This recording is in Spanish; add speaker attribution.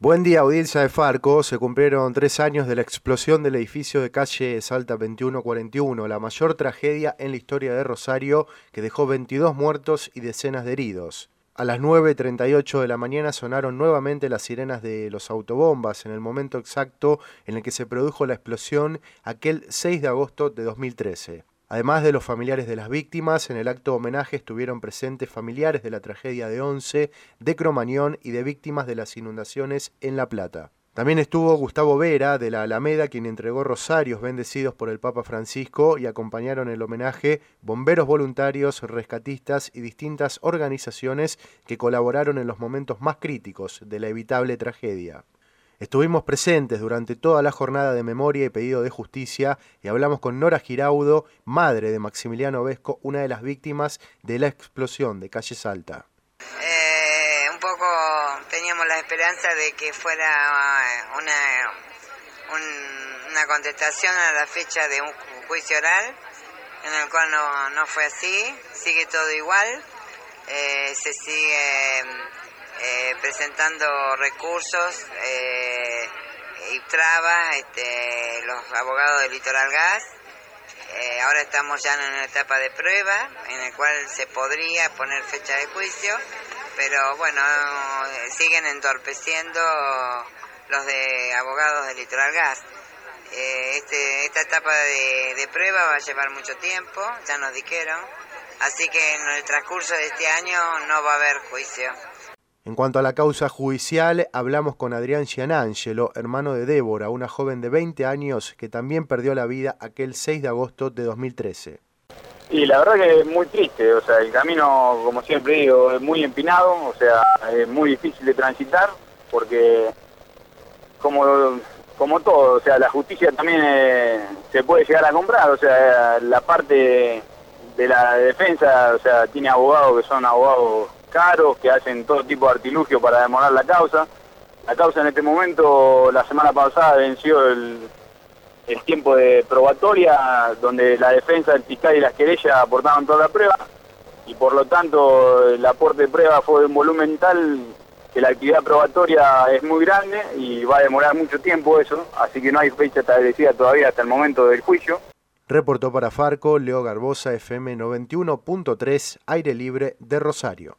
Speaker 1: Buen día, audiencia de Farco. Se cumplieron tres años de la explosión del edificio de calle Salta 2141, la mayor tragedia en la historia de Rosario, que dejó 22 muertos y decenas de heridos. A las 9.38 de la mañana sonaron nuevamente las sirenas de los autobombas en el momento exacto en el que se produjo la explosión aquel 6 de agosto de 2013. Además de los familiares de las víctimas, en el acto homenaje estuvieron presentes familiares de la tragedia de Once, de Cromañón y de víctimas de las inundaciones en La Plata. También estuvo Gustavo Vera de la Alameda, quien entregó rosarios bendecidos por el Papa Francisco y acompañaron el homenaje bomberos voluntarios, rescatistas y distintas organizaciones que colaboraron en los momentos más críticos de la evitable tragedia. Estuvimos presentes durante toda la jornada de memoria y pedido de justicia y hablamos con Nora Giraudo, madre de Maximiliano Vesco, una de las víctimas de la explosión de Calle Salta.
Speaker 2: Eh, un poco teníamos la esperanza de que fuera eh, una, una contestación a la fecha de un juicio oral, en el cual no, fue así, sigue todo igual, eh, se sigue presentando recursos y trabas, este, los abogados del Litoral Gas. Eh, ahora estamos ya en una etapa de prueba en la cual se podría poner fecha de juicio, pero bueno, siguen entorpeciendo los de abogados del Litoral Gas. Este, esta etapa de, de prueba va a llevar mucho tiempo, ya nos dijeron, así que en el transcurso de este año no va a haber juicio.
Speaker 1: En cuanto a la causa judicial, hablamos con Adrián Gianangelo, hermano de Débora, una joven de 20 años que también perdió la vida aquel 6 de agosto de 2013.
Speaker 3: Y la verdad que es muy triste, o sea, el camino, como siempre digo, es muy empinado, o sea, es muy difícil de transitar, porque como, como todo, o sea, la justicia también eh, se puede llegar a comprar, o sea, la parte de la defensa, o sea, tiene abogados que son abogados caros, que hacen todo tipo de artilugio para demorar la causa. La causa en este momento, la semana pasada, venció el, tiempo de probatoria, donde la defensa, el fiscal y las querellas aportaban toda la prueba, y por lo tanto el aporte de prueba fue de un volumen tal que la actividad probatoria es muy grande y va a demorar mucho tiempo eso, así que no hay fecha establecida todavía hasta el momento del juicio.
Speaker 1: Reportó para Farco Leo Garbosa FM 91.3, aire libre de Rosario.